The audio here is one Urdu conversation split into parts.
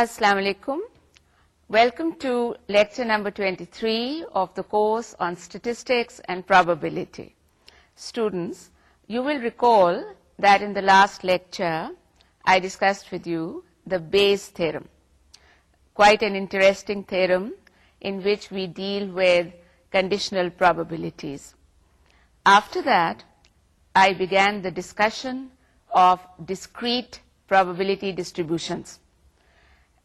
السلام علیکم welcome to lecture number 23 of the course on statistics and probability students you will recall that in the last lecture I discussed with you the Bayes theorem quite an interesting theorem in which we deal with conditional probabilities after that I begin the discussion of discrete probability distributions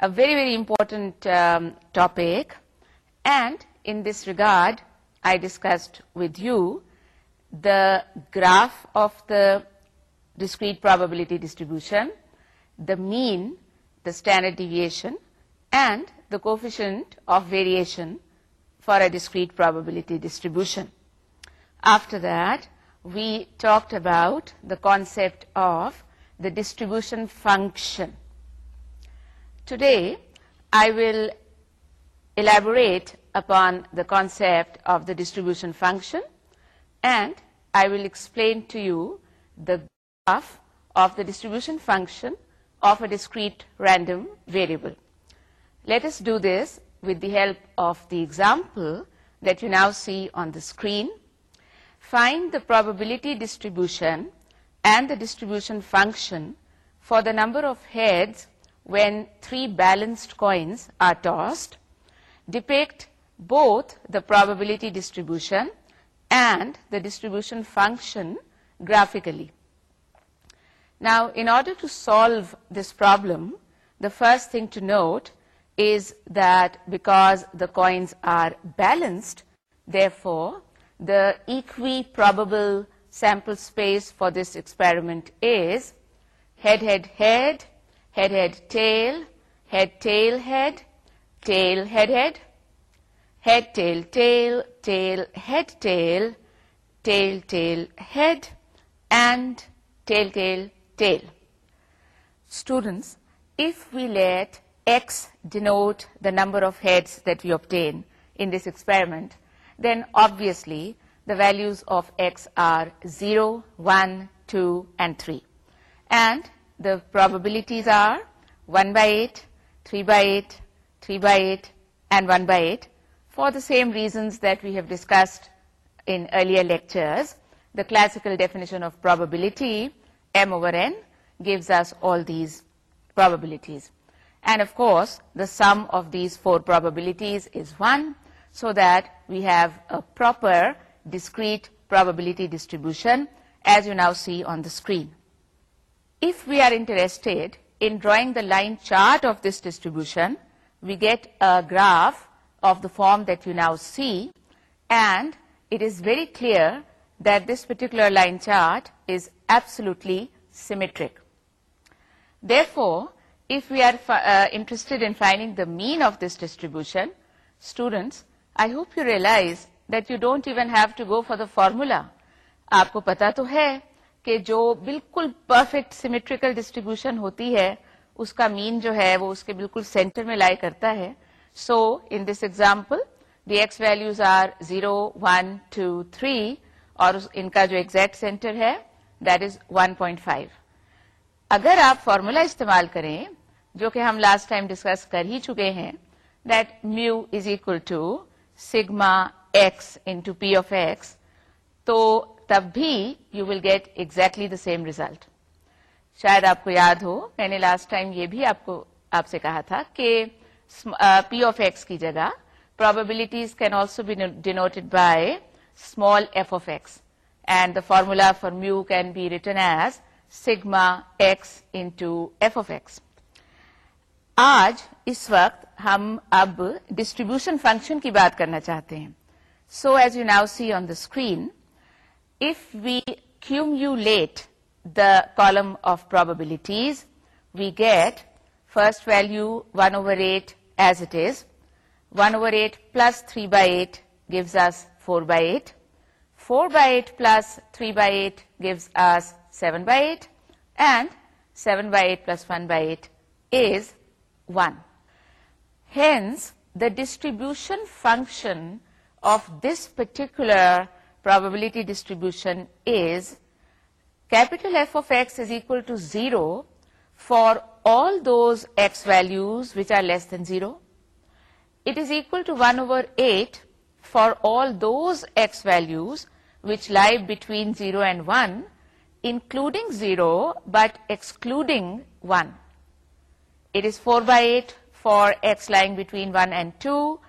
a very, very important um, topic, and in this regard I discussed with you the graph of the discrete probability distribution, the mean, the standard deviation, and the coefficient of variation for a discrete probability distribution. After that, we talked about the concept of the distribution function. Today, I will elaborate upon the concept of the distribution function, and I will explain to you the graph of the distribution function of a discrete random variable. Let us do this with the help of the example that you now see on the screen. Find the probability distribution and the distribution function for the number of heads when three balanced coins are tossed depict both the probability distribution and the distribution function graphically. Now, in order to solve this problem, the first thing to note is that because the coins are balanced, therefore, the equiprobable sample space for this experiment is head, head, head, number of head that you obtain in this experiment then obviously the value of X are zero one two three the probabilities are 1 by 8, 3 by 8, 3 by 8 and 1 by 8 for the same reasons that we have discussed in earlier lectures. The classical definition of probability, m over n, gives us all these probabilities. And of course, the sum of these four probabilities is 1, so that we have a proper discrete probability distribution as you now see on the screen. If we are interested in drawing the line chart of this distribution we get a graph of the form do see and it is very clear this particular line chart is absolutely symmetric therefore if we are interested in finding the mean of this distribution students I hope you realize that you don't even have to go for the formula آپ کو پتا تو ہے کہ جو بالکل پرفیکٹ سیمیٹریکل ڈسٹریبیوشن ہوتی ہے اس کا مین جو ہے وہ اس کے بالکل سینٹر میں لائے کرتا ہے so in this example the X values are zero one two three اور ان کا جو ایکزیکٹ سینٹر ہے that is one point five اگر آپ فارمولا استعمال کریں جو کہ ہم لاسٹ ٹائم ڈسکس کر ہی چکے ہیں that mu is equal to sigma X in P of X تو تب بھی you will get exactly the same result شاید آپ کو یاد ہو میں نے لاسٹ ٹائم یہ بھی آپ آپ کو سے کہا تھا کہ پی آف ایکس کی جگہ probabilities can also be denoted by small F of X and the formula for mu can be written as sigma X into F of X آج اس وقت ہم اب ڈسٹریبیوشن فنکشن کی بات کرنا چاہتے ہیں so as you now see on the screen if we cumulate the column of probabilities, we get first value 1 over 8 as it is. 1 over 8 plus 3 by 8 gives us 4 by 8. 4 by 8 plus 3 by 8 gives us 7 by 8. And 7 by 8 plus 1 by 8 is 1. Hence, the distribution function of this particular probability distribution is capital F of x is equal to 0 for all those x values which are less than 0. It is equal to 1 over 8 for all those x values which lie between 0 and 1, including 0 but excluding 1. It is 4 by 8 for x lying between 1 and 2,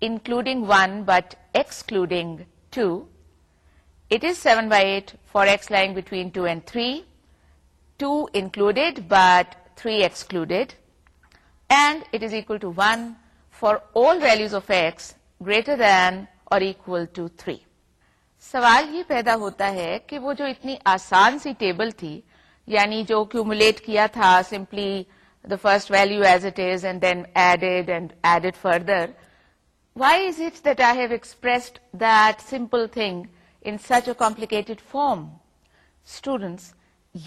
including 1 but excluding two it is seven by eight for X lying between two and three two included but three excluded and it is equal to one for all values of X greater than or equal to three سوال یہ پیدا ہوتا ہے کہ وہ جو اتنی آسان سی ٹیبل تھی یعنی جو کیومولیٹ کیا تھا simply the first value as it is and then added and add further why is it I have ایکسپریسڈلیکٹڈ form students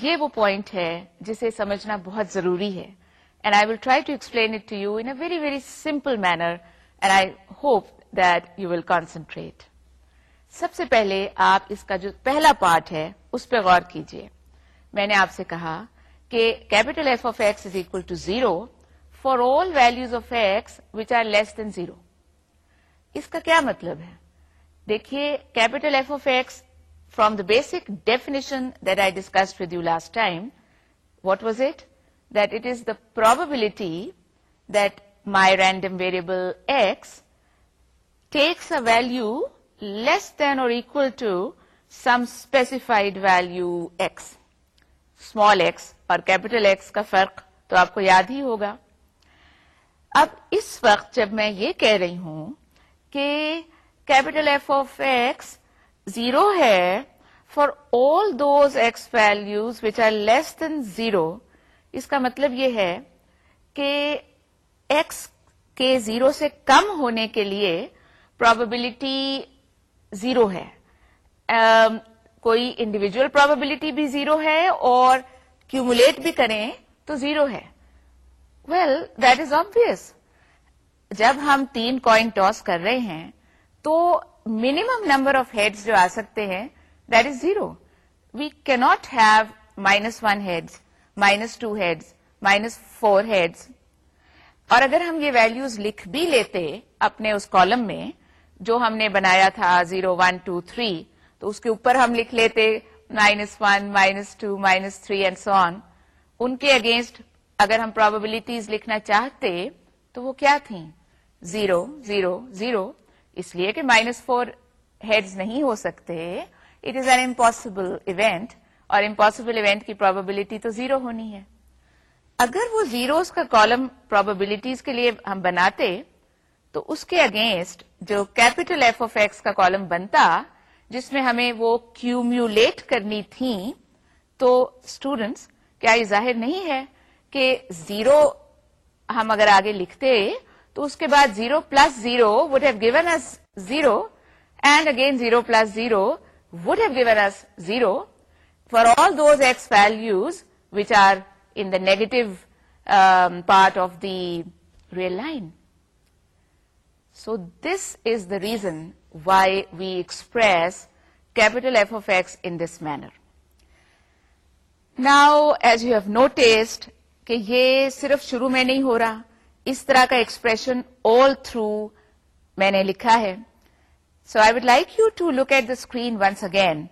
یہ وہ پوائنٹ ہے جسے سمجھنا بہت ضروری ہے سب سے پہلے آپ اس کا جو پہلا پارٹ ہے اس پہ غور کیجیے میں نے آپ سے کہا کہ capital F of x is equal to zero for all values of X which are less than zero اس کا کیا مطلب ہے دیکھیے capital F of X from the basic definition that I discuss with you last time what was it that it is the probability that my random variable X takes a value less than or equal to some specified value X small x اور کیپیٹل ایکس کا فرق تو آپ کو یاد ہی ہوگا اب اس وقت جب میں یہ کہہ رہی ہوں کہ capital F of X zero ہے for all those x values which are less than zero اس کا مطلب یہ ہے کہ ایکس کے زیرو سے کم ہونے کے لیے پراببلٹی زیرو ہے um, کوئی انڈیویجل پراببلٹی بھی زیرو ہے اور کیومولیٹ بھی کریں تو زیرو ہے ویل دیٹ از آبیس جب ہم تین کوائن ٹاس کر رہے ہیں تو منیمم نمبر آف ہیڈ جو آ سکتے ہیں دیٹ از زیرو وی کی have minus one head minus two head minus four head اور اگر ہم یہ ویلوز لکھ بھی لیتے اپنے اس کالم میں جو ہم نے بنایا تھا زیرو ون ٹو تھری تو اس کے اوپر ہم لکھ لیتے minus one minus two minus three and so on ان کے اگینسٹ اگر ہم پرابلٹیز لکھنا چاہتے تو وہ کیا تھیں زیرو زیرویرو اس لیے کہ مائنس فور ہیڈز نہیں ہو سکتے it is an impossible event اور امپاسبل ایونٹ کی پروبلٹی تو زیرو ہونی ہے اگر وہ زیروز کا کالم پراببلٹیز کے لیے ہم بناتے تو اس کے اگینسٹ جو کیپیٹل ایف آف ایکس کا کالم بنتا جس میں ہمیں وہ کیومولیٹ کرنی تھی تو اسٹوڈینٹس کیا یہ ظاہر نہیں ہے کہ زیرو ہم اگر آگے لکھتے تو اس کے بعد zero plus zero would have given us zero and again zero plus zero would have given us zero for all those x values which are in the negative part of the real line so this is the reason why we express capital F of X in this manner now as you have noticed کہ یہ صرف شروع میں نہیں ہو رہا اس طرح کا ایکسپریشن آل تھرو میں نے لکھا ہے so I would like you to look at the screen once again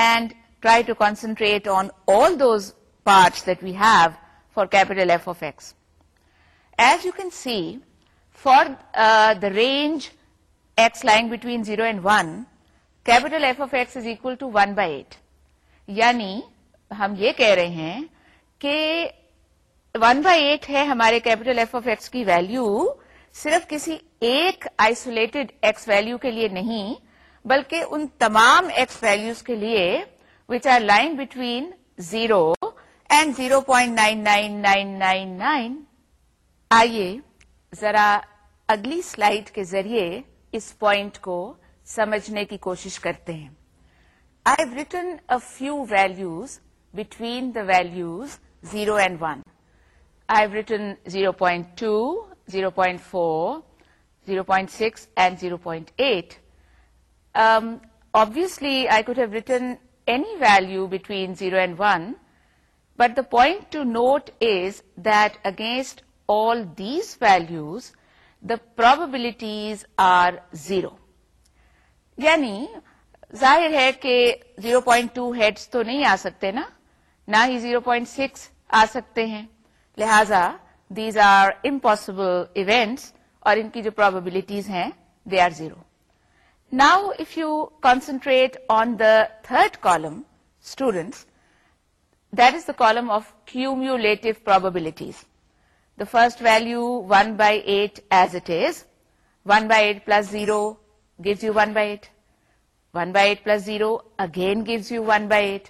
and try to concentrate on all those parts that we have for capital F of X as you can see for the range X lying between zero and one capital F of x is equal to one by eight یعنی ہم یہ کہہ رہے ہیں کہ ون بائی ایٹ ہے ہمارے کیپیٹل ایف آف ایکس کی ویلو صرف کسی ایک آئسولیٹڈ ایکس ویلو کے لیے نہیں بلکہ ان تمام ایکس ویلوز کے لیے which are lying between zero and zero point nine nine nine nine nine آئیے ذرا اگلی سلائڈ کے ذریعے اس پوائنٹ کو سمجھنے کی کوشش کرتے ہیں I written a few values between the values zero and one I have written zero point two zero point four zero point six and zero point eight obviously I could have written any value between zero and one but the point to note is that against all these values the probabilities are zero یعنی ظاہر ہے کہ 0.2 پوائنٹ ٹو تو نہیں آ سکتے نا نہ ہی 0.6 آ سکتے ہیں لہذا دیز آر امپاسبل ایونٹس اور ان کی جو پرابلٹیز ہیں they are zero now if you concentrate on the third column students is the column of cumulative probabilities the first value one by eight as it is one by eight plus zero gives you one by eight one by eight plus zero again gives you one by eight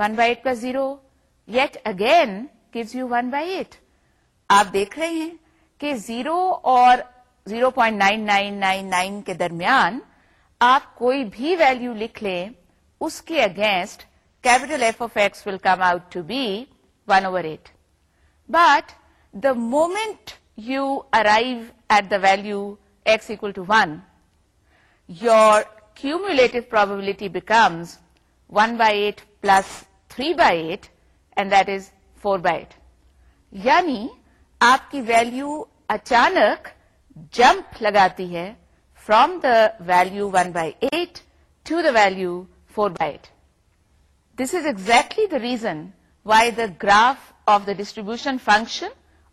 one by eight plus zero yet again you one by eight آپ دیکھ رہے ہیں کہ زیرو اور zero point nine nine nine nine کے درمیان آپ کوئی بھی ویلو لکھ لیں اس کے against capital F of X will come out to be one over eight but the moment you arrive at the value x equal to one your cumulative probability becomes one by eight plus three by eight and that is four by eight یعنی آپ کی ویلو اچانک جمپ لگاتی ہے from the value one by eight to the value four by eight this is exactly the reason why the graph of the distribution function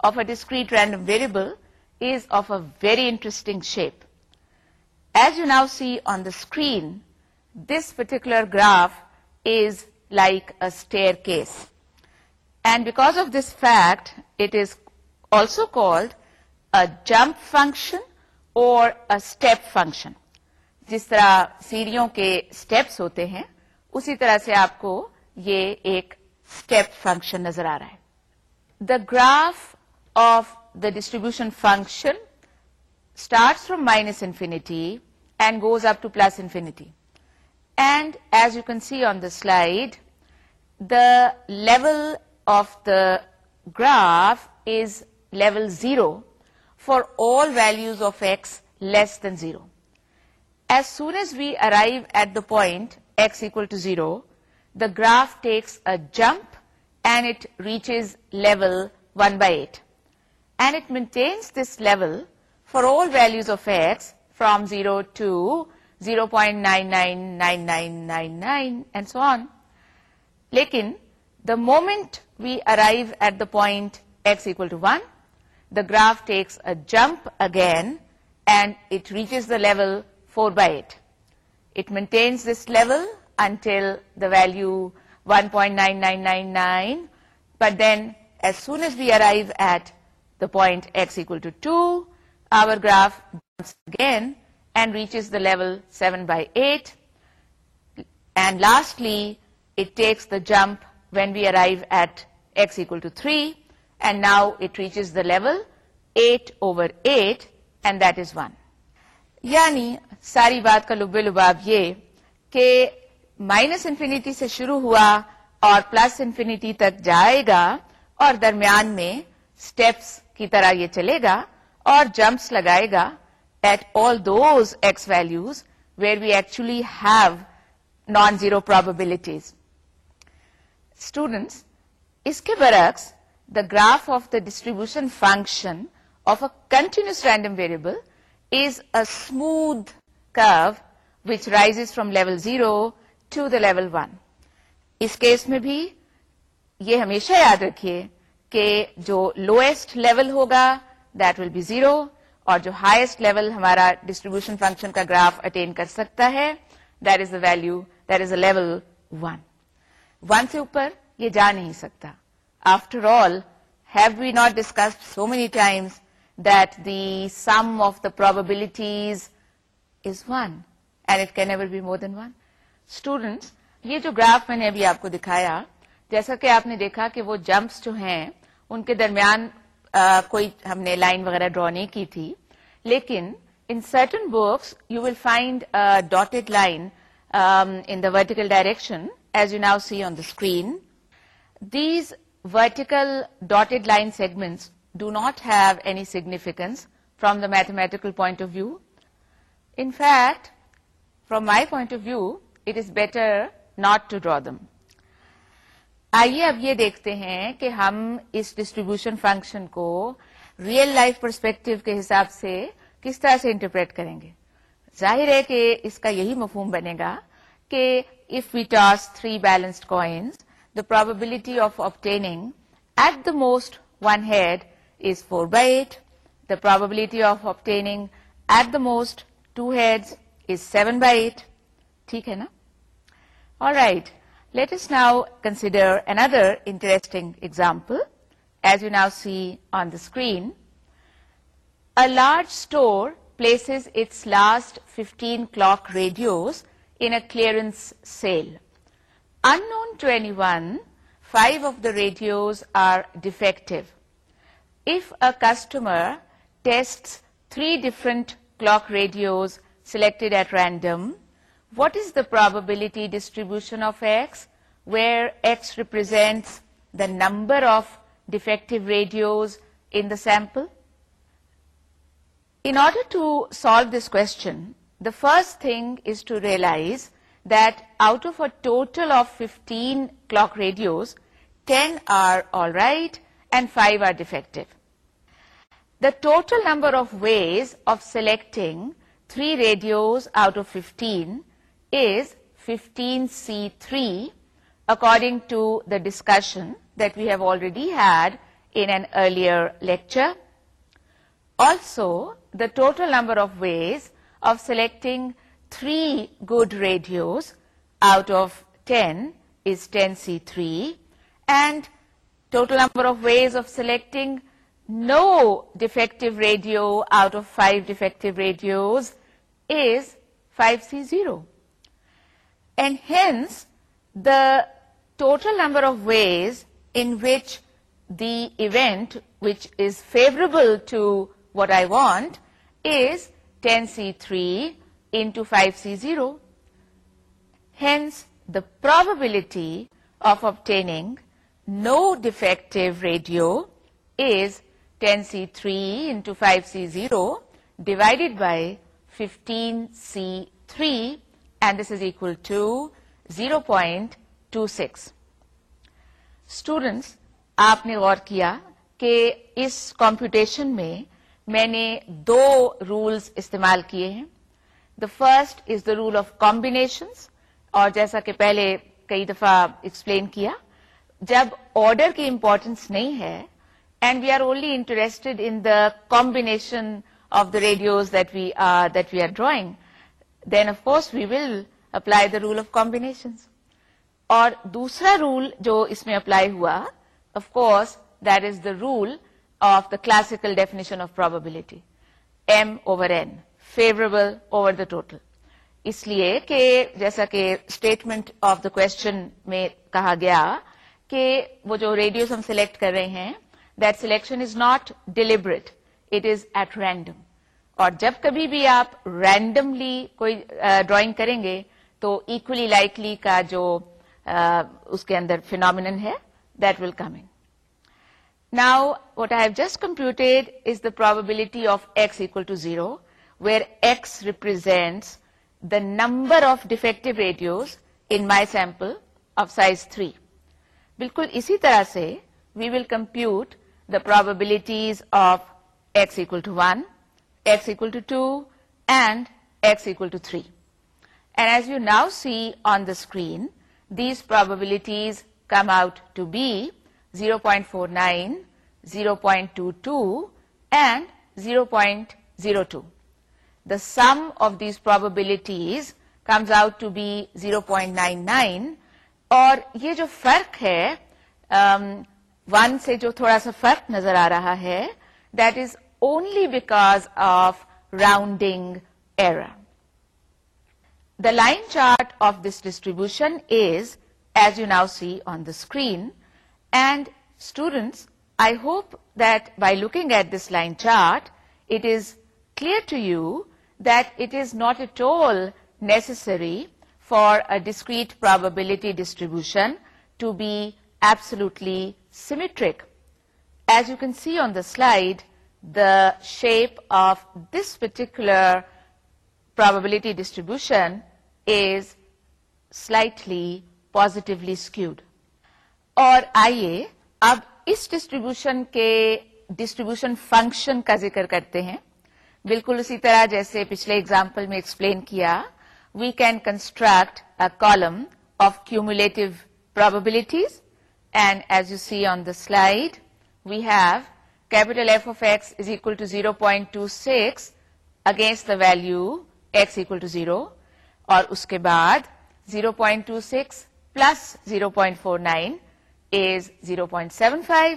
of a discrete random variable is of a very interesting shape as you now see on the screen this particular graph is like a staircase and because of this fact it is also called a jump function or step function جس طرح سیڑھیوں کے اسٹیپس ہوتے ہیں اسی طرح سے آپ کو یہ ایک اسٹیپ فنکشن نظر آ رہا ہے the graph of the distribution function start from minus infinity and goes up to plus infinity and as you can see on the slide the level of the graph is level 0 for all values of x less than 0. As soon as we arrive at the point x equal to 0, the graph takes a jump and it reaches level 1/8. And it maintains this level for all values of x from 0 to 0.999999 and so on. Lekin the moment we arrive at the point x equal to 1. The graph takes a jump again and it reaches the level 4/8. It maintains this level until the value 1.9999, but then as soon as we arrive at the point x equal to 2, our graph jumps again and reaches the level 7/8. And lastly, it takes the jump when we arrive at S equal to three and now it reaches the level eight over eight and that is one یعنی ساری بات کا لبے لباب یہ کہ مائنس انفینیٹی سے شروع ہوا اور پلس انفینیٹی تک جائے گا اور درمیان میں اسٹیپس کی طرح یہ چلے گا اور جمپس لگائے گا at all those x values where we actually have non zero probabilities students اس کے برعکس the graph of the distribution function of a continuous random variable is a smooth curve which rise from level zero to the level one اس کیس میں بھی یہ ہمیشہ یاد رکھیے کہ جو لوئسٹ لیول ہوگا دیٹ ول بی زیرو اور جو ہائیسٹ لیول ہمارا ڈسٹریبیوشن فنکشن کا گراف اٹین کر سکتا ہے that is the value that is a level one one سے اوپر یہ جا نہیں سکتا after all have be not discuss so many times that the sum of the probabilities is one and it can be more than one students یہ جو گراف میں نے ابھی آپ کو دکھایا جیسا کہ آپ نے دیکھا کہ وہ جمپس جو ہیں ان کے درمیان آ, کوئی ہم نے لائن وغیرہ ڈرا نہیں کی تھی لیکن in certain books you will find dotted line in the vertical direction as you now see on the screen these vertical dotted line segment do not have any significance from the mathematical point of view in fact from my point of view it is better not to draw them آئیے اب یہ دیکھتے ہیں کہ ہم اس ڈسٹریبیوشن فنکشن کو ریئل لائف پرسپیکٹو کے حساب سے کس طرح سے انٹرپریٹ کریں گے ظاہر ہے کہ اس کا یہی مفہوم بنے گا کہ if we toss three balanced coins the probability of obtaining at the most one head is four by eight the probability of obtaining at the most two head is seven by eight ٹھیک ہے نا right let us now consider another interesting example as you now see on the screen a large store places its last fifteen clock radios in sale Unknown to anyone, 5 of the radios are defective. If a customer tests 3 different clock radios selected at random, what is the probability distribution of X, where X represents the number of defective radios in the sample? In order to solve this question, the first thing is to realize that out of a total of 15 clock radios, 10 are alright and 5 are defective. The total number of ways of selecting 3 radios out of 15 is 15C3 according to the discussion that we have already had in an earlier lecture. Also, the total number of ways of selecting 3 good radios out of 10 is 10C3, and total number of ways of selecting no defective radio out of 5 defective radios is 5C0. And hence, the total number of ways in which the event which is favorable to what I want is 10C3 into 5C0. Hence, the probability of obtaining no defective radio is 10C3 into 5C0 divided by 15C3 and this is equal to 0.26. Students, آپ نے غور کیا کہ اس کمپیوٹیشن میں میں نے دو رولز استعمال کیے ہیں the first is the rule of combinations اور جیسا کہ پہلے کئی دفعہ ایکسپلین کیا جب آرڈر کی امپورٹینس نہیں ہے and we are only interested in the combination of the radios that we are that we are drawing then of course we will apply the rule of combination اور دوسرا رول جو اس میں اپلائی ہوا of course that is the rule of the classical definition of probability M over N favourable over the total اس لیے کہ جیسا کہ اسٹیٹمنٹ آف دا کوشچن میں کہا گیا کہ وہ جو ریڈیوز ہم سلیکٹ کر رہے ہیں that selection is not deliberate it is at random اور جب کبھی بھی آپ رینڈملی کوئی ڈرائنگ کریں گے تو ایکولی لائکلی کا جو اس کے اندر فینومین ہے that will come in now what I have just computed is the probability of x equal to zero where x represents the number of defective radios in my sample of size three بالکل اسی طرح سے we will compute the probabilities of x equal to one ایك equal to two and x equal to three and as you now see on the screen these probabilities come out to be point four nine zero point two two and zero point zero two sum of these probabilities comes out to be zero point nine nine اور یہ جو فرق ہے ون um, سے جو تھوڑا سا فرق نظر آ رہا ہے that is only because of rounding error the line chart of this distribution is as you now see on the screen and students I hope that by looking at this line chart it is clear to you does not at all necessary for discrete probability distribution to be absolutely symmetric as you can see on the slide the shape of this particular probability distribution is slightly positively skewed اور آئیے اب اس ڈسٹریبیوشن کے ڈسٹریبیوشن فنکشن کا ذکر کرتے ہیں بالکل اسی طرح جیسے پچھلے ایگزامپل میں ایکسپلین کیا we can construct a column of cumulative probabilities and as you see on the slide we have capital F of x is equal to zero point two six against the value x equal to zero اور اس کے بعد zero point two six plus zero point four nine is zero point seven five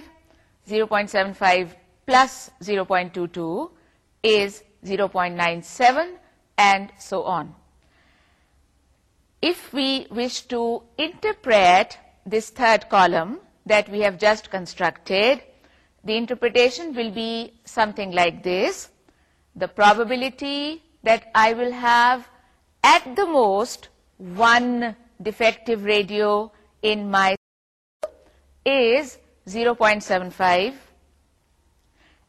zero point seven five plus zero point two two is 0.97 and so on. If we wish to interpret this third column that we have just constructed, the interpretation will be something like this. The probability that I will have at the most one defective radio in my is 0.75,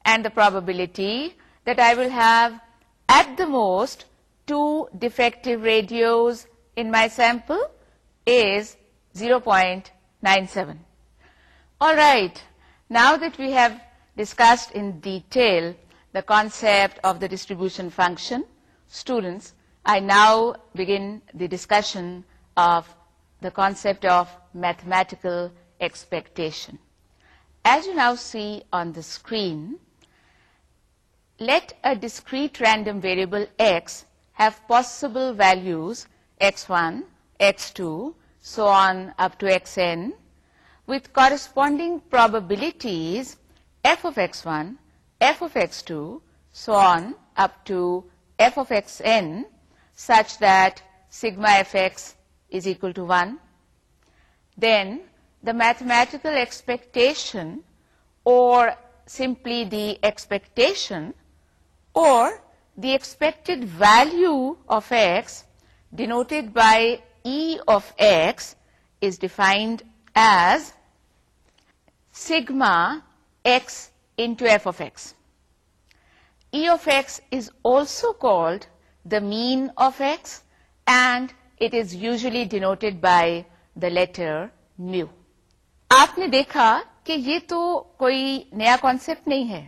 and the probability that I will have at the most 2 defective radios in my sample is 0.97. All right, now that we have discussed in detail the concept of the distribution function, students, I now begin the discussion of the concept of mathematical expectation. As you now see on the screen, let a discrete random variable x have possible values x1, x2, so on up to xn with corresponding probabilities f of x1, f of x2, so on up to f of xn such that sigma fx is equal to 1. Then the mathematical expectation, or simply the expectation the expected value of X denoted by E of x is defined as sigma X F of X E of x is also called the mean of X and it is usually denoted by the letter mu آپ نے دیکھا کہ یہ تو کوئی نیا کانسیپٹ نہیں ہے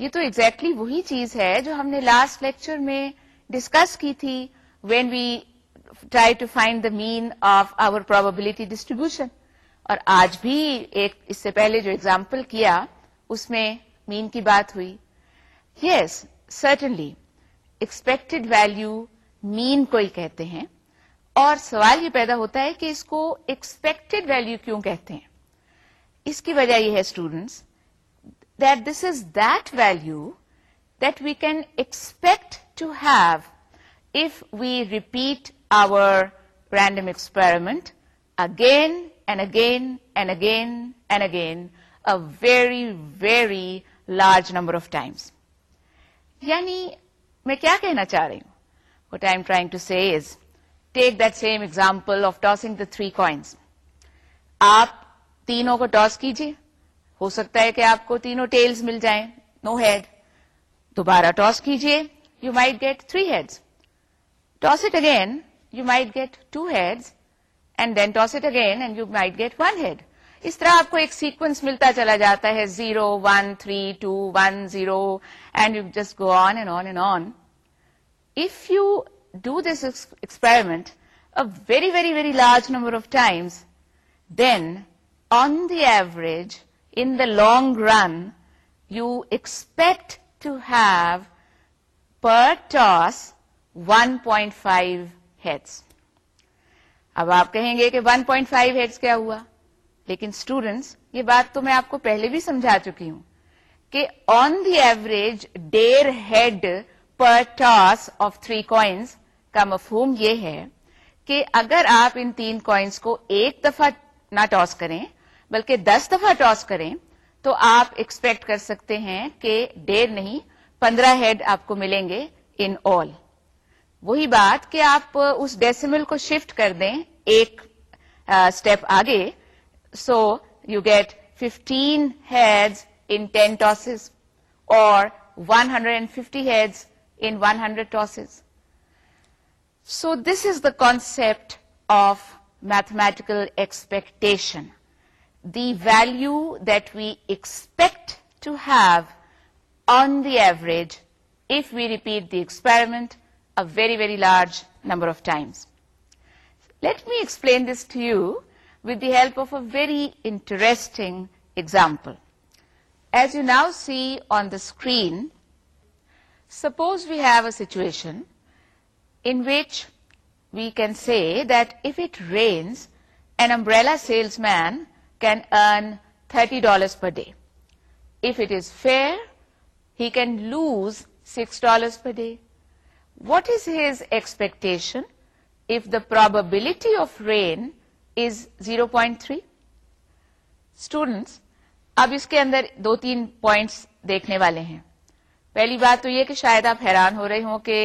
یہ تو ایگزیکٹلی exactly وہی چیز ہے جو ہم نے لاسٹ لیکچر میں ڈسکس کی تھی when we try to find the mean of our probability distribution اور آج بھی ایک اس سے پہلے جو ایگزامپل کیا اس میں مین کی بات ہوئی yes certainly expected value mean کو ہی کہتے ہیں اور سوال یہ پیدا ہوتا ہے کہ اس کو ایکسپیکٹڈ ویلو کیوں کہتے ہیں اس کی وجہ یہ ہے students this is that value that we can expect to have if we repeat our random experiment again and again and again and again a very very large number of times یعنی میں کیا کہنا چاہ رہی ہوں what I am trying to say is take the example of tossing the three coins آپ تینوں کو ٹاس کیجیے ہو سکتا ہے کہ آپ کو تینوں ٹیلز مل جائیں نو ہیڈ دوبارہ ٹاس کیجیے you might get three head toss it again you might get two head and then toss it again and you might get one head اس طرح آپ کو ایک سیکوینس ملتا چلا جاتا ہے zero one three two one zero and you just go on and on and on if you do this experiment a very very very large number of times then on the average the long run you expect to have per toss toss 1.5 heads اب آپ کہیں گے کہ 1.5 پوائنٹ فائیو ہیڈ کیا ہوا لیکن اسٹوڈینٹس یہ بات تو میں آپ کو پہلے بھی سمجھا چکی ہوں کہ آن دی ایوریج ڈیر head per toss of three coins کا مفہوم یہ ہے کہ اگر آپ ان تین کوائنس کو ایک دفعہ نہ ٹاس کریں بلکہ دس دفعہ ٹاس کریں تو آپ ایکسپیکٹ کر سکتے ہیں کہ ڈیڑھ نہیں پندرہ ہیڈ آپ کو ملیں گے ان آل وہی بات کہ آپ اس ڈیسیمل کو شفٹ کر دیں ایک اسٹیپ آگے so you get fifteen in ten tosses اور one hundred and fifty head in one hundred tosses so this is the concept of mathematical expectation the value that we expect to have on the average if we repeat the experiment a very, very large number of times. Let me explain this to you with the help of a very interesting example. As you now see on the screen, suppose we have a situation in which we can say that if it rains, an umbrella salesman can earn thirty dollars per day it it is fair he can lose six day. Per day his is if expectation probability the rain of rain is zero point three students اب اس کے اندر دو تین پوائنٹس دیکھنے والے ہیں پہلی بات تو یہ کہ شاید آپ حیران ہو رہے ہوں کہ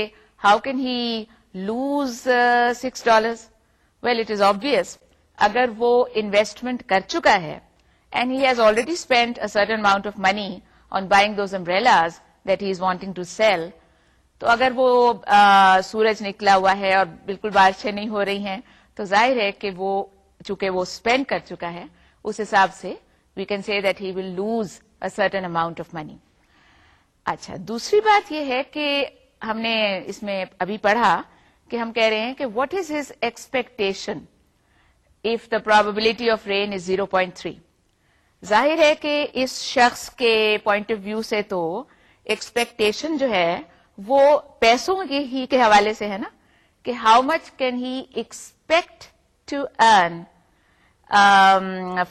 how can he lose six dollars well it is obvious اگر وہ انویسٹمنٹ کر چکا ہے and has already spend amount of money on buying that he is wanting to sell تو اگر وہ سورج نکلا ہوا ہے اور بالکل بارشیں نہیں ہو رہی ہیں تو ظاہر ہے کہ وہ چونکہ وہ اسپینڈ کر چکا ہے اس حساب سے we can see that he will lose a certain amount of money اچھا دوسری بات یہ ہے کہ ہم نے اس میں ابھی پڑھا کہ ہم کہہ رہے ہیں کہ what is his expectation if the probability of rain is 0.3 ظاہر ہے کہ اس شخص کے پوائنٹ آف ویو سے تو ایکسپیکٹیشن جو ہے وہ پیسوں کے ہی کے حوالے سے ہے نا کہ how much can he expect to earn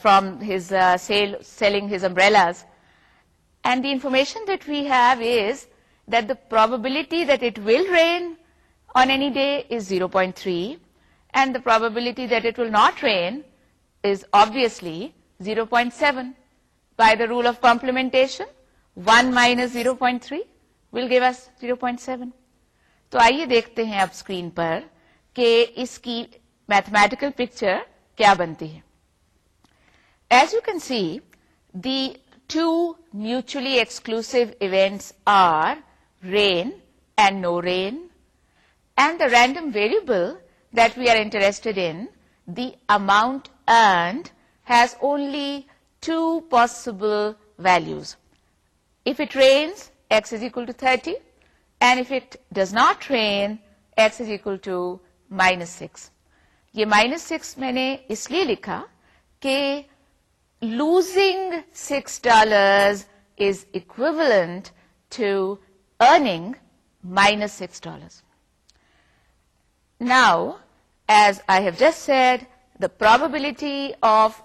from his cell selling his umbrellas and the information that we have is that the probability that it will rain on any day is 0.3 point three probability that it will not rain is obviously zero point seven by the rule of complement one minus zero point three will give us zero point seven تو آئیے دیکھتے ہیں آپ اسکرین پر کہ اس کی میتھمیٹیکل پکچر کیا بنتی ہے as you can see the mutually exclusive events are rain and no rain and the random variable that we are interested in the amount and has only two possible values if it rains X is equality and if it does not rain X is equal to minus six یہ مائنس سکس میں نے اس لیے لکھا کہ losing six dollars is equivalent to earning minus six dollar Now, as I have just said, the probability of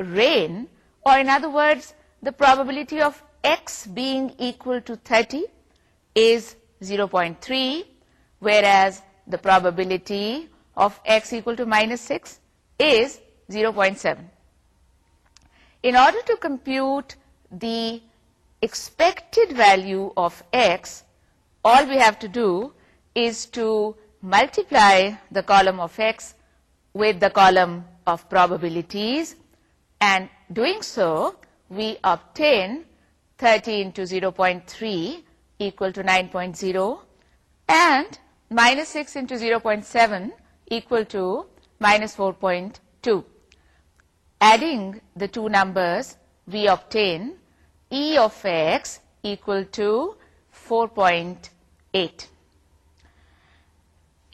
rain, or in other words, the probability of x being equal to 30 is 0.3, whereas the probability of x equal to minus 6 is 0.7. In order to compute the expected value of x, all we have to do is to multiply the column of X with the column of probabilities, and doing so we obtain 30 into 0.3 equal to 9.0 and minus 6 into 0.7 equal to minus 4.2. Adding the two numbers, we obtain E of X equal to 4.8.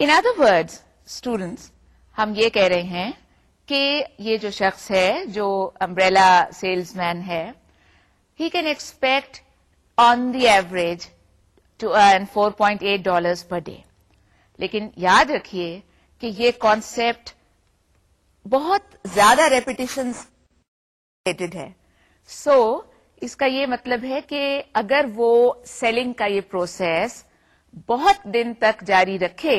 In other word students ہم یہ کہہ رہے ہیں کہ یہ جو شخص ہے جو امبریلا سیلس مین ہے he can expect on the average to earn four point eight dollars per day لیکن یاد رکھیے کہ یہ کانسیپٹ بہت زیادہ ریپوٹیشن ریلیٹڈ ہے سو so, اس کا یہ مطلب ہے کہ اگر وہ سیلنگ کا یہ پروسیس بہت دن تک جاری رکھے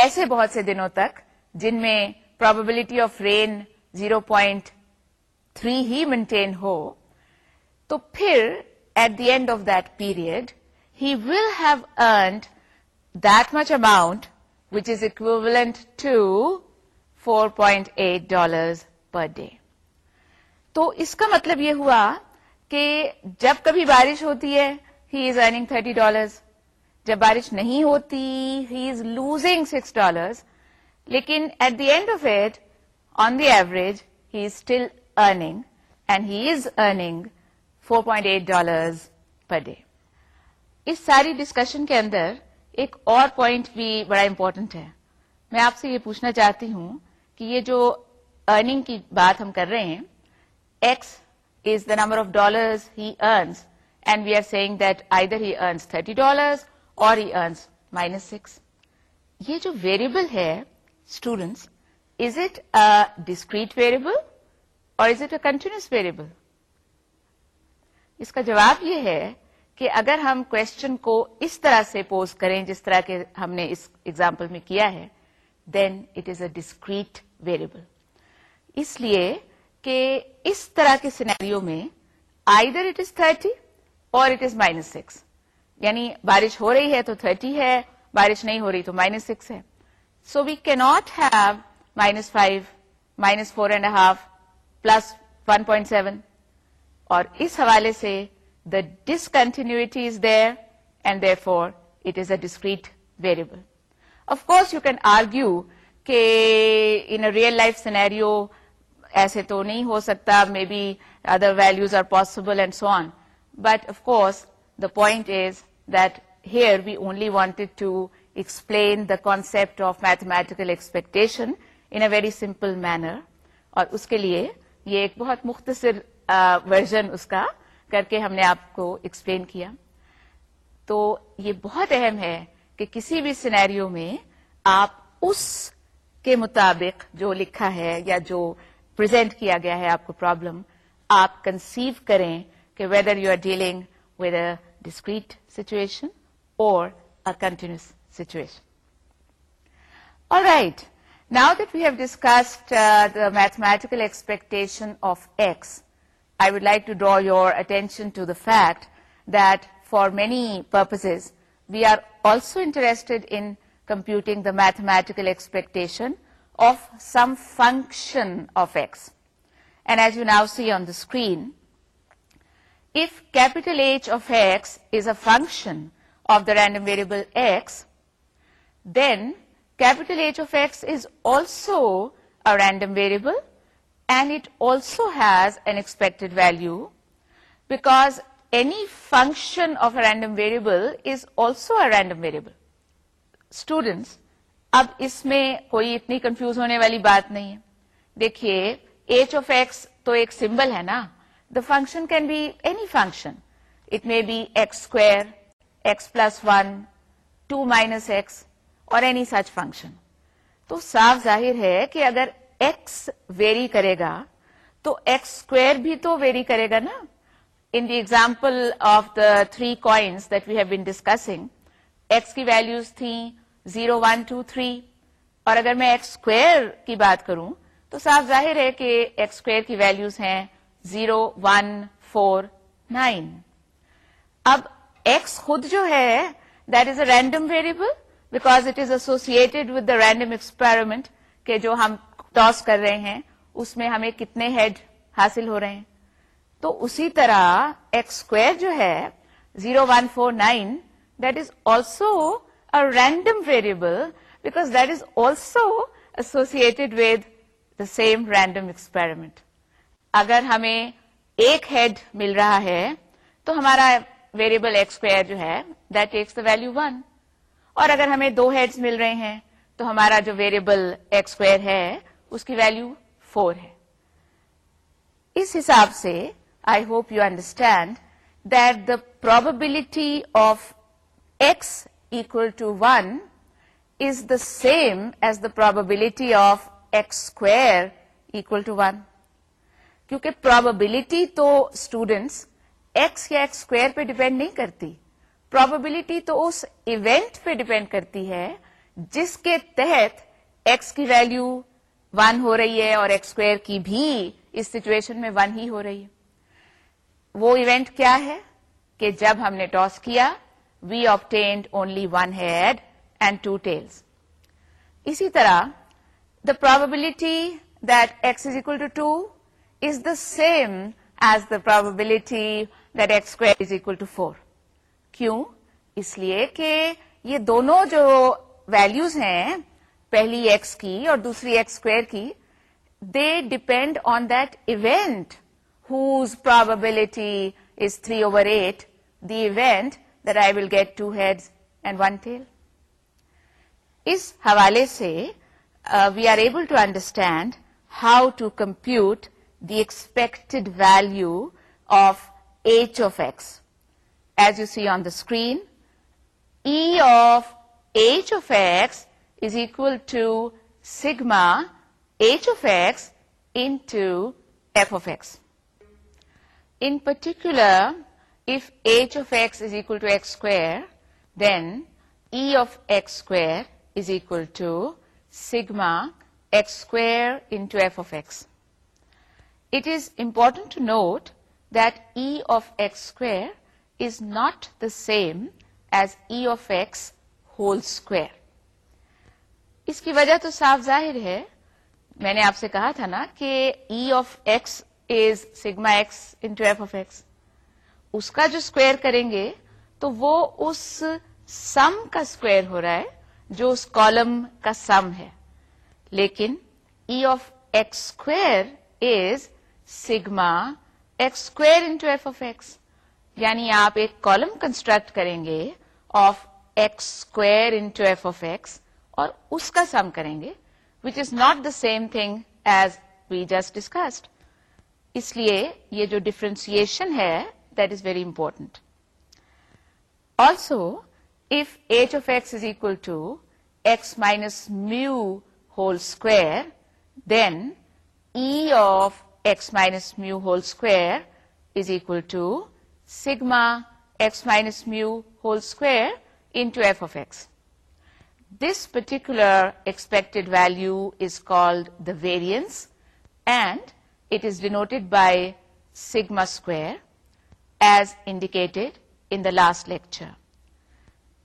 ایسے بہت سے دنوں تک جن میں پرابلٹی آف رین 0.3 ہی مینٹین ہو تو پھر at the end of that period he will have earned that much amount which is equivalent to 4.8 dollars per day تو اس کا مطلب یہ ہوا کہ جب کبھی بارش ہوتی ہے ہی از ارننگ 30 ڈالرز جب بارش نہیں ہوتی he is losing six dollars لیکن at the end of at on the average he is still earning and he is earning four point eight dollar per day اس ساری ڈسکشن کے اندر ایک اور پوائنٹ بھی بڑا امپورٹنٹ ہے میں آپ سے یہ پوچھنا چاہتی ہوں کہ یہ جو ارنگ کی بات ہم کر رہے ہیں X is the number of dollars he earns and we are seeing that either he thirty dollars اور ہی ارنس مائنس سکس یہ جو ویریبل ہے students is it a discrete variable اور is it a continuous variable اس کا جواب یہ ہے کہ اگر ہم کوشچن کو اس طرح سے پوز کریں جس طرح کے ہم نے اس ایگزامپل میں کیا ہے then it is a discrete variable اس لیے کہ اس طرح کے سینیریو میں در اٹ از تھرٹی اور اٹ از مائنس سکس یعنی بارش ہو رہی ہے تو 30 ہے بارش نہیں ہو رہی تو مائنس سکس ہے so we can not have minus five minus four and half plus one point seven اور اس حوالے سے the discontinuity is there and there four it is a discrete variable of course you can argue کہ ان ریئل لائف سینیریو ایسے تو نہیں ہو سکتا may be other values are possible and so on but of course the point is that here we only wanted to explain the concept of mathematical expectation in a very simple manner اور اس کے لیے یہ ایک بہت مختصر ورژن اس کا کر کے ہم نے آپ کو ایکسپلین کیا تو یہ بہت اہم ہے کہ کسی بھی سینیریو میں آپ اس کے مطابق جو لکھا ہے یا جو پرزینٹ کیا گیا ہے آپ کو پرابلم آپ کنسیو کریں کہ whether you are dealing with a discrete situation or a continuous situation. Alright, now that we have discussed uh, the mathematical expectation of X, I would like to draw your attention to the fact that for many purposes, we are also interested in computing the mathematical expectation of some function of X. And as you now see on the screen, if capital H of x is a function of the random variable x, then capital H of x is also a random variable and it also has an expected value because any function of a random variable is also a random variable. Students, اب اس میں کوئی اتنی کنفیوز ہونے والی بات نہیں ہے دیکھیے ایچ آف ایکس تو ایک سمبل ہے نا function can be any function it may be S square X plus one two minus X اور اینی سچ فنکشن تو صاف ظاہر ہے کہ اگر ایکس ویری کرے گا تو ایکس اسکوئر بھی تو ویری کرے گا نا in the example of the three coins that we have been discussing X کی ویلوز تھیں زیرو ون ٹو تھری اور اگر میں ایکس اسکوئر کی بات کروں تو صاف ظاہر ہے کہ ایکس اسکوئر کی ویلوز ہیں زیرو ون فور نائن اب ایکس خود جو ہے that is a random variable because it is associated with the random experiment کے جو ہم ٹاس کر رہے ہیں اس میں ہمیں کتنے ہیڈ حاصل ہو رہے ہیں تو اسی طرح ایکس اسکوائر جو ہے zero one four nine that is also because random variable also that is also associated with the same random experiment اگر ہمیں ایک ہیڈ مل رہا ہے تو ہمارا ویریبل ایکسکوئر جو ہے that X the value one اور اگر ہمیں دو ہیڈ مل رہے ہیں تو ہمارا جو ویریبل ایکسکوئر ہے اس کی ویلو فور ہے اس حساب سے I hope you understand that the probability of x equal to one is the same as the probability of square equal to one کیونکہ پراببلٹی تو اسٹوڈینٹس ایکس یا ایکس اسکوائر پہ ڈیپینڈ نہیں کرتی پراببلٹی تو اس ایونٹ پہ ڈپینڈ کرتی ہے جس کے تحت ایکس کی ویلو ون ہو رہی ہے اور ایکس اسکوائر کی بھی اس سچویشن میں ون ہی ہو رہی ہے وہ ایونٹ کیا ہے کہ جب ہم نے ٹاس کیا we obtained only one head and two tails اسی طرح the probability that X is equal to two the same as the probability this equal to four کیوں اس لیے کہ یہ دونوں جو ویلوز ہیں پہلی ایکس کی اور دوسری ایکس اسکوئر کی they depend on don't whose problem is three over eight the event that I will get two head and one tail اس حوالے سے we are able to understand how to compute the ایسپ value of H S as you see on the screen F H S equality then E of S square is equal it is important to note of X square is not the same as E of X whole square اس کی وجہ تو صاف ظاہر ہے میں نے آپ سے کہا تھا نا کہ E of x is into F of X اس کا جو اسکوئر کریں گے تو وہ اس سم کا اسکوائر ہو رہا ہے جو اس کالم کا سم ہے لیکن E of X square is sigma square into F of X یعنی آپ ایک کالم کنسٹرکٹ کریں گے of X square into F of X اور اس کا سم کریں گے which is not the same thing as we just discussed اس لیے یہ جو ڈفرینسیشن ہے that is very important also F H of x is equal to X minus mu whole square then E of x minus mu whole square is equal to sigma x minus mu whole square into f of x. This particular expected value is called the variance, and it is denoted by sigma square as indicated in the last lecture.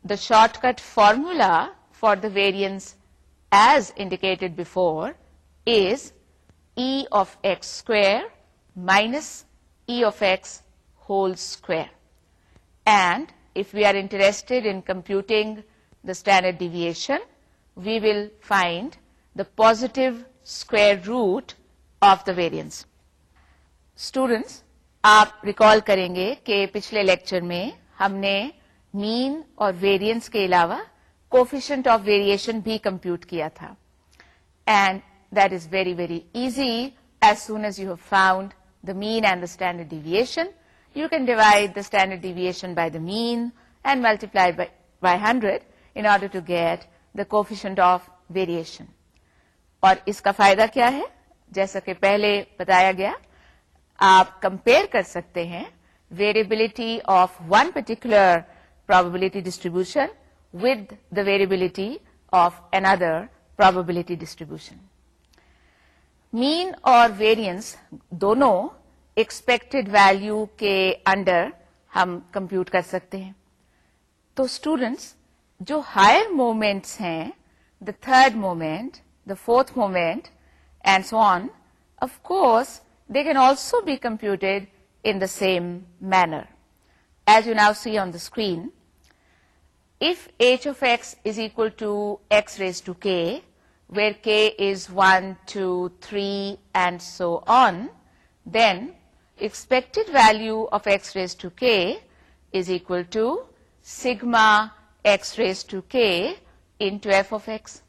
The shortcut formula for the variance as indicated before is E of x minus E of X whole square and if we are interested in computing the standard deviation we will find the positive square root of the variance students آپ ریکال کریں گے کہ پچھلے لیکچر میں ہم نے مین اور ویریئنس کے علاوہ کوفیشنٹ آف ویریشن بھی کمپیوٹ کیا تھا and that is very very easy as soon as you have found the and and the standard deviation you can divide the standard deviation by the and and multiply by hundred in order to get the coefficient of variation اور اس کا فائدہ کیا ہے جیسا کہ پہلے بتایا گیا آپ کمپیئر کر سکتے ہیں variability of one particular probability distribution with the variability of another probability distribution mean اور ویریئنس دونوں ایکسپیکٹڈ ویلو کے انڈر ہم کمپیوٹ کر سکتے ہیں تو اسٹوڈینٹس جو ہائر مومینٹس ہیں the third moment the fourth moment and so on of course they can also be computed in the same manner as you now see on the screen F H of x is equal to x raise to K where K two three and so on then expect value of X race to K is equal to سگماس race to K N twelve of X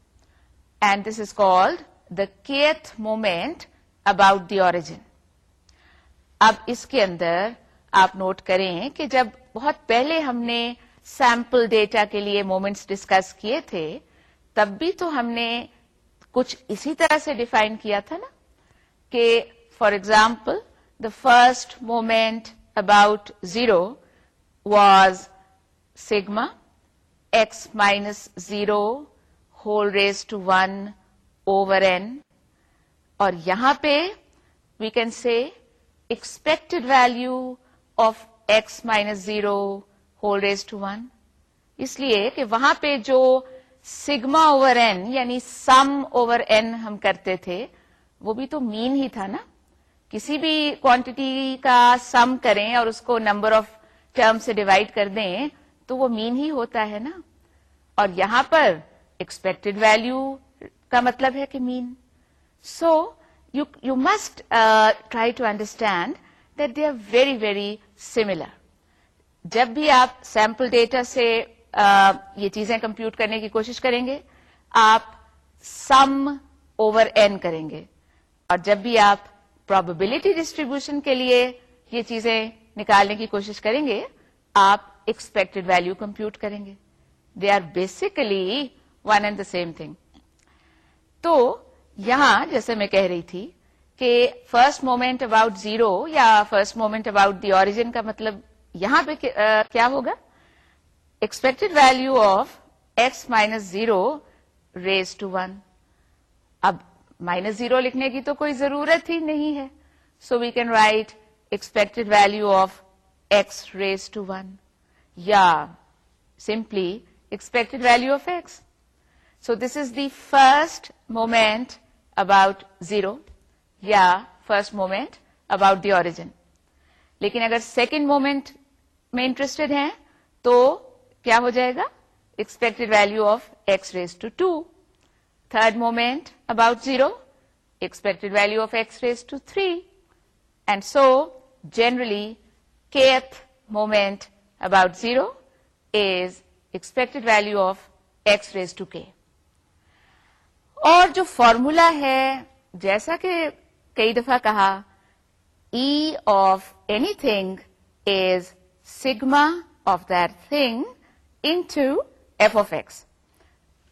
and this is called the kth moment about the origin اب اس کے اندر آپ نوٹ کریں کہ جب بہت پہلے ہم نے سیمپل ڈیٹا کے لیے مومنٹس ڈسکس کیے تھے تب بھی تو ہم نے کچھ اسی طرح سے ڈیفائن کیا تھا نا کہ for example the first moment about zero was sigma X minus zero whole raise to one over N اور یہاں پہ we can see expected value of x minus zero whole raise to one اس لیے کہ وہاں پہ جو سگما اوور این یعنی سم اوور این ہم کرتے تھے وہ بھی تو مین ہی تھا نا کسی بھی کوانٹٹی کا سم کریں اور اس کو نمبر آف ٹرم سے ڈیوائڈ کر دیں تو وہ مین ہی ہوتا ہے نا اور یہاں پر ایکسپیکٹڈ ویلو کا مطلب ہے کہ mean so you you must try to understand that they are very very similar جب بھی آپ سیمپل ڈیٹا سے یہ چیزیں کمپیوٹ کرنے کی کوشش کریں گے آپ سم اوور این کریں گے اور جب بھی آپ پراببلٹی ڈسٹریبیوشن کے لیے یہ چیزیں نکالنے کی کوشش کریں گے آپ ایکسپیکٹڈ ویلو کمپیوٹ کریں گے they are basically one and the same thing تو یہاں جیسے میں کہہ رہی تھی کہ فرسٹ مومنٹ اباؤٹ زیرو یا first moment about the origin کا مطلب یہاں پہ کیا ہوگا expected value of x minus zero raise to one اب مائنس زیرو لکھنے کی تو کوئی ضرورت ہی نہیں ہے so we can write expected value of x raise to one یا simply expected value of x so this is the first moment about zero یا first moment about the origin لیکن اگر سیکنڈ مومینٹ میں انٹرسٹڈ ہیں تو کیا ہو جائے گا expected value of x raise to two third moment about zero expect value of x raise to three and so generally kth moment about zero is expected value of x raise to کے اور جو فارمولا ہے جیسا کہ کئی دفعہ کہا E of anything is sigma of thing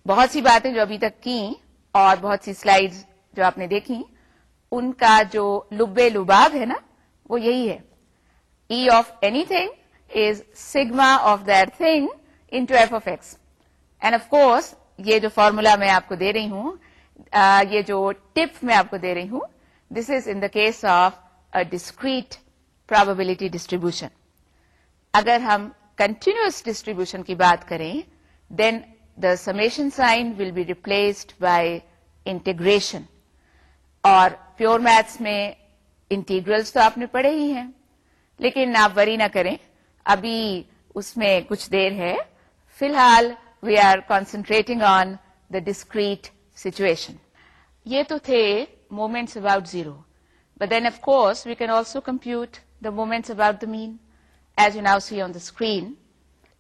بہت سی باتیں جو ابھی تک کی اور بہت سی سلائڈ جو آپ نے دیکھی ان کا جو لبے لباب ہے نا وہ یہی ہے E of anything is sigma of thing into F x and of course یہ جو فارمولا میں آپ کو دے رہی ہوں یہ جو ٹپ میں آپ کو دے رہی ہوں this is in case of a discrete problem distribution اگر ہم کنٹینیوس ڈسٹریبیوشن کی بات کریں then the summation sign will be replaced by integration اور پیور میتھس میں انٹیگریلس تو آپ نے پڑھے ہی ہیں لیکن آپ وری نہ کریں ابھی اس میں کچھ دیر ہے فی الحال we are concentrating on the discrete situation یہ تو تھے moment about zero but then of course we can also compute the moments about the mean as you now see on the screen,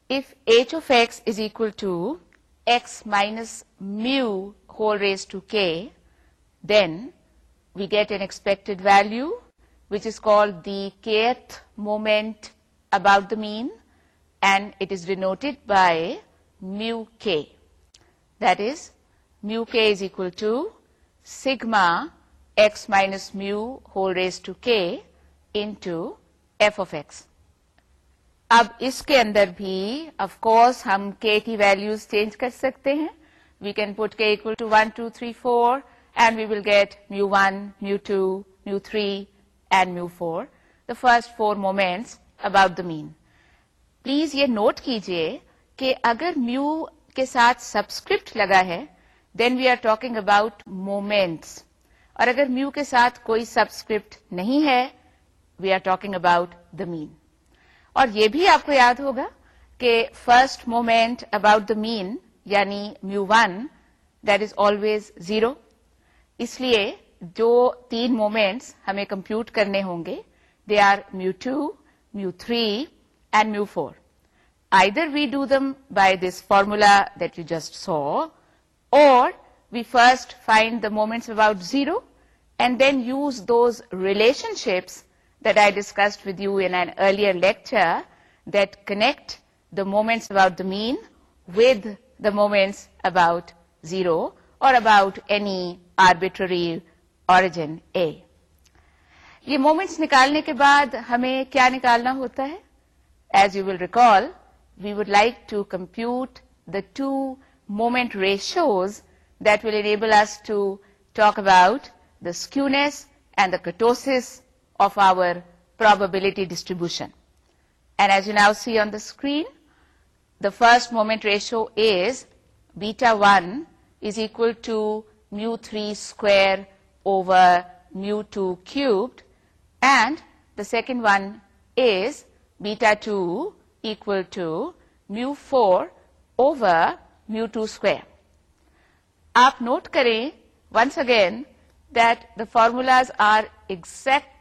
if h of x is equal to x minus mu whole raised to k, then we get an expected value which is called the kth moment about the mean, and it is denoted by mu k. That is, mu k is equal to sigma x minus mu whole raised to k into f of x. اب اس کے اندر بھی آف کورس ہم کے کی ویلوز چینج کر سکتے ہیں وی کین پٹ کے equal to one two three four and we will get mu one mu two mu three and mu four the first four moments about the mean please یہ نوٹ کیجیے کہ اگر میو کے ساتھ سبسکرپٹ لگا ہے then we are talking about moments اور اگر میو کے ساتھ کوئی سبسکرپٹ نہیں ہے we are talking about the mean اور یہ بھی آپ کو یاد ہوگا کہ first moment about the mean یعنی mu one that is always zero اس لیے جو تین مومنٹس ہمیں کمپیوٹ کرنے ہوں گے they are mu two mu three and mu four either we do them by this formula that you just saw اور we first find the moments about zero and then use those relationships that I discussed with you in and earlier lecture that connect the moments about the mean with the moments about zero or about any arbitrary origin A یہ مومنٹس نکالنے کے بعد ہمیں کیا نکالنا ہوتا ہے as you will recall we would like to compute the two moment ratios that will enable us talk about the skewness and the kurtosis of our problem ڈشنڈ I you now see on the screen the first moment ratio is beta one is equal to mu three square over mu two cube and the second one is beta two equal to mu four over mu two square آپ نوٹ کریں once again the formulas are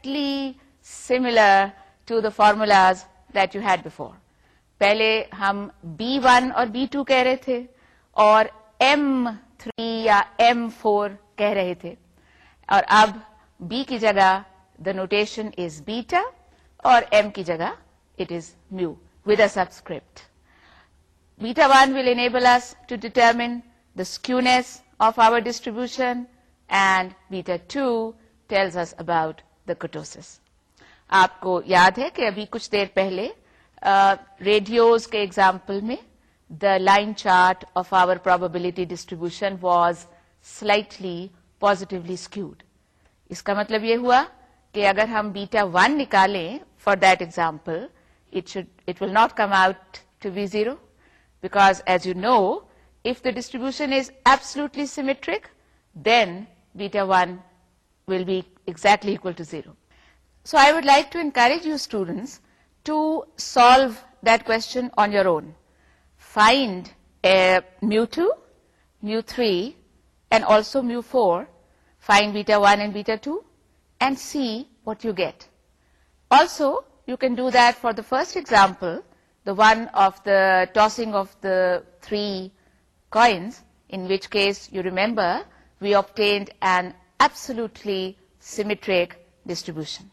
totally similar to the formulas let you had بہلے ہم بی ون اور بی ٹو کہہ رہے تھے اور اب بی کی جگہ دا نوٹیشن از بیٹا اور ایم کی جگہ it is mu with a subscript beta one will enable us to determine the skewness of our distribution and beta two tells us about the kurtosis آپ کو یاد ہے کہ ابھی کچھ دیر پہلے ریڈیوز کے ایگزامپل میں the line chart of our پر distribution was slightly positively skewed اس کا مطلب یہ ہوا کہ اگر ہم بیٹا ون نکالیں for that example it will not come out to be zero because as you know if the distribution is absolutely symmetric then beta one will be exactly equal to 0. So I would like to encourage you students to solve that question on your own. Find mu2, mu3 and also mu4, find beta 1 and beta 2 and see what you get. Also you can do that for the first example, the one of the tossing of the 3 coins, in which case you remember we obtained an absolutely symmetric distribution.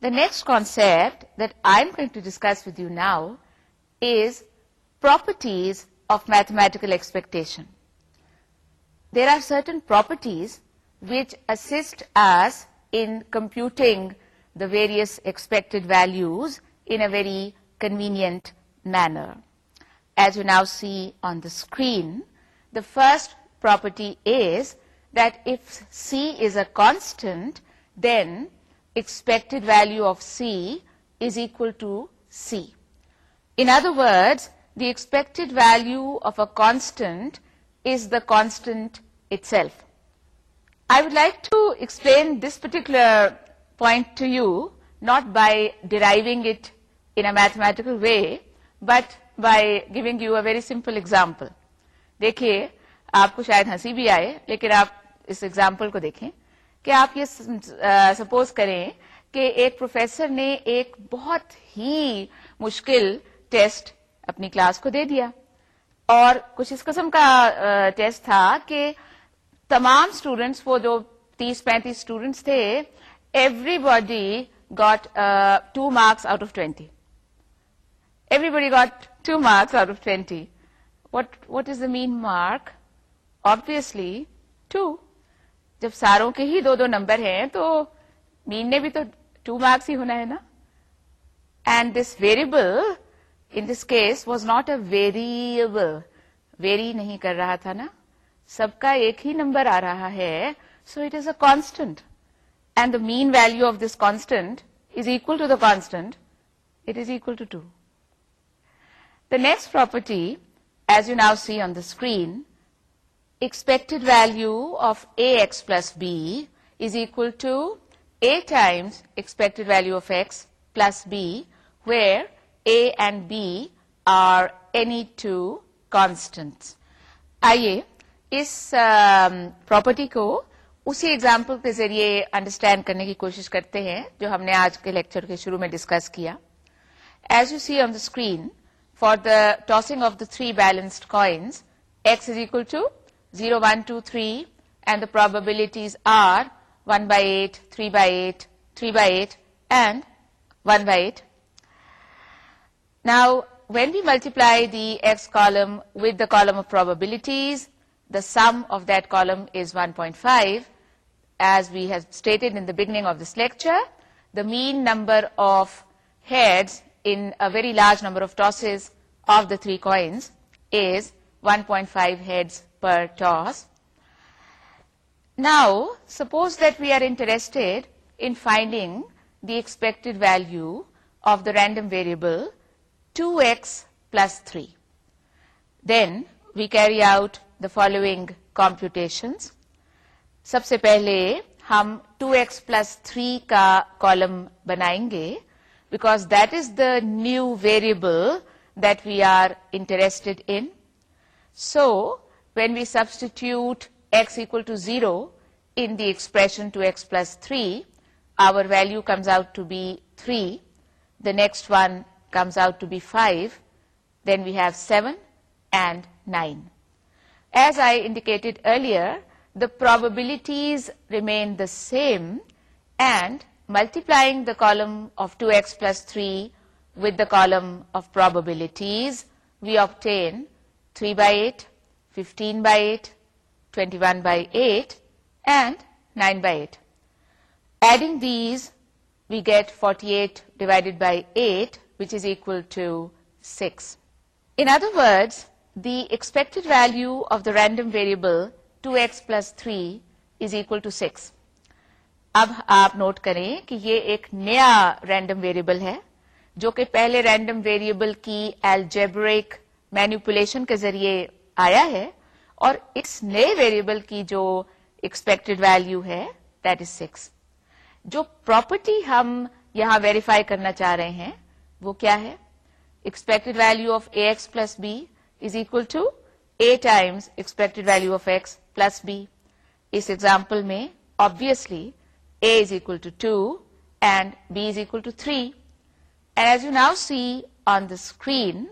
The next concept that I'm going to discuss with you now is properties of mathematical expectation. There are certain properties which assist us in computing the various expected values in a very convenient manner. As you now see on the screen, the first property is C is a constant then expected value of C is equal to C in other word the expected value of a constant is the constant itself I would like to explain this particular point to you not by deriving it mathematical way but by giving you a very simple example دیكھیے آپ كو شاید ہنسی بھی آئے لیكن آپ اس ایگزامپل کو دیکھیں کہ آپ یہ سپوز کریں کہ ایک پروفیسر نے ایک بہت ہی مشکل ٹیسٹ اپنی کلاس کو دے دیا اور کچھ اس قسم کا ٹیسٹ تھا کہ تمام اسٹوڈینٹس وہ جو تیس پینتیس اسٹوڈینٹس تھے everybody got two marks out of twenty everybody got two marks out of twenty what what is the mean mark obviously two جب ساروں کے ہی دو دو نمبر ہیں تو مین نے بھی تو ٹو مارکس ہی ہونا ہے نا and this variable in this case was not a variable vary نہیں کر رہا تھا نا سب کا ایک ہی نمبر آ رہا ہے so it is a constant and the mean value of this constant is equal to the constant it is equal to two the next property as you now see on the screen ٹیڈ value of a plus be is equal to a times expected value of x plus be where a and be are any two constant آئیے اس پراپرٹی کو اسی ایگزامپل کے ذریعے انڈرسٹینڈ کرنے کی کوشش کرتے ہیں جو ہم نے آج کے لیکچر کے شروع میں ڈسکس کیا as you see on the screen for the tossing of the three balanced coins x is equal to 0, 1, 2, 3, and the probabilities are 1 by 8, 3 by 8, 3 by 8, and 1 by 8. Now, when we multiply the x column with the column of probabilities, the sum of that column is 1.5. As we have stated in the beginning of this lecture, the mean number of heads in a very large number of tosses of the three coins is 1.5 heads پر ٹ now suppose they are interest in finding the expected value of the random variable two x plus three then we carry out the following computations سب سے پہلے ہم ٹو ایكس پلس تھری كا كالم بنائیں گے back that is the new variable that we are interested او When we substitute x equal to 0 in the expression 2x plus 3, our value comes out to be 3. The next one comes out to be 5. Then we have 7 and 9. As I indicated earlier, the probabilities remain the same, and multiplying the column of 2x plus 3 with the column of probabilities, we obtain 3 by 8, fifteen by eight twenty one by eight and nine by eight adding the we get forty eight divided by eight which eco ticks other words the expected value of the random variable two x plus three is equal to six اب آپ نوٹ کریں کہ یہ ایک نیا رینڈم ویریبل ہے جو کہ پہلے رینڈم ویریبل کی الجیبریک مینیپولیشن کے ذریعے آیا ہے اور اٹس نئے ویریبل کی جو ایکسپیکٹڈ ویلو ہے دیٹ از سکس جو پراپرٹی ہم یہاں ویریفائی کرنا چاہ رہے ہیں وہ کیا ہے expected value of a x plus be is to a times expected value of x plus be اس ایگزامپل میں obviously a is equal to two and be is equal to three as you now see on the screen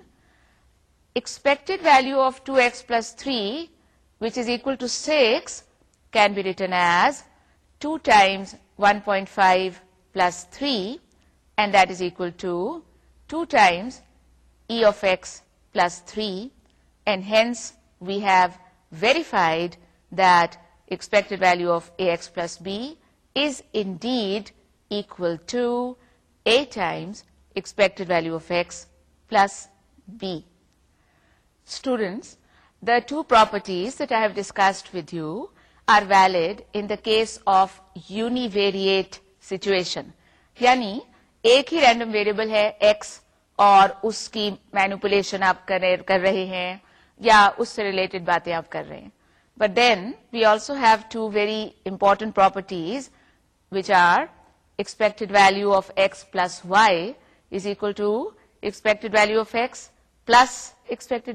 Expected value of 2x plus 3, which is equal to 6, can be written as 2 times 1.5 plus 3, and that is equal to 2 times e of x plus 3, and hence we have verified that expected value of ax plus b is indeed equal to a times expected value of x plus b. Students the two properties they have discussed with you are valid in Das of univariate situation یعنی ایک ہی رینڈم ویریبل ہے ایکس اور اس کی مینوپولیشن آپ کر رہے ہیں یا اس سے ریلیٹڈ باتیں آپ کر رہے ہیں but then we also have two very important properties which are expected value of x plus Y is equal to expect value of x plus point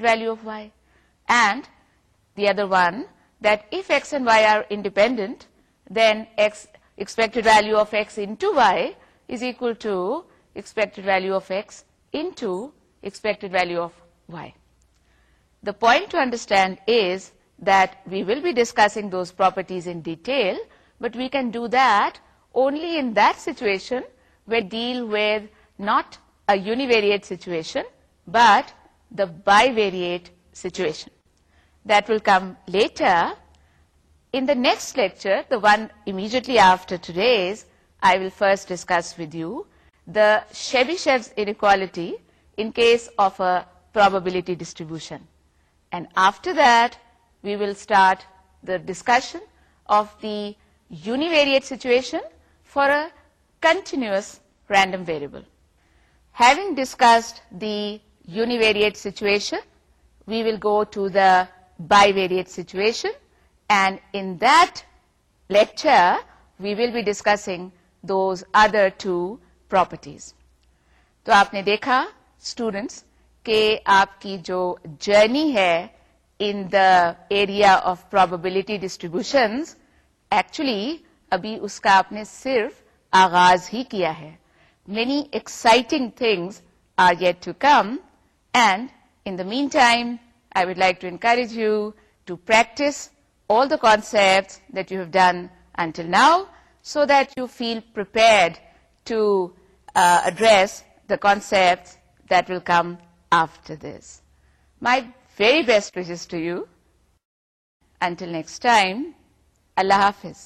to understand is that we will be discussing those properties in detail but we can do دونلی in then we deal with not a یونیور situation but the bivariate situation. That will come later. In the next lecture, the one immediately after today's, I will first discuss with you the Chebyshev's inequality in case of a probability distribution. And after that, we will start the discussion of the univariate situation for a continuous random variable. Having discussed the univariate situation we will go to the bivariate situation and in Dikar we will be discussing those other two properties تو آپ نے دیکھا اسٹوڈینٹس کہ آپ کی جو جرنی ہے in the area of probability distributions actually ابھی اس کا آپ نے صرف آغاز ہی کیا ہے many exciting things are yet to come And in the meantime, I would like to encourage you to practice all the concepts that you have done until now, so that you feel prepared to uh, address the concepts that will come after this. My very best wishes to you. Until next time, Allah Hafiz.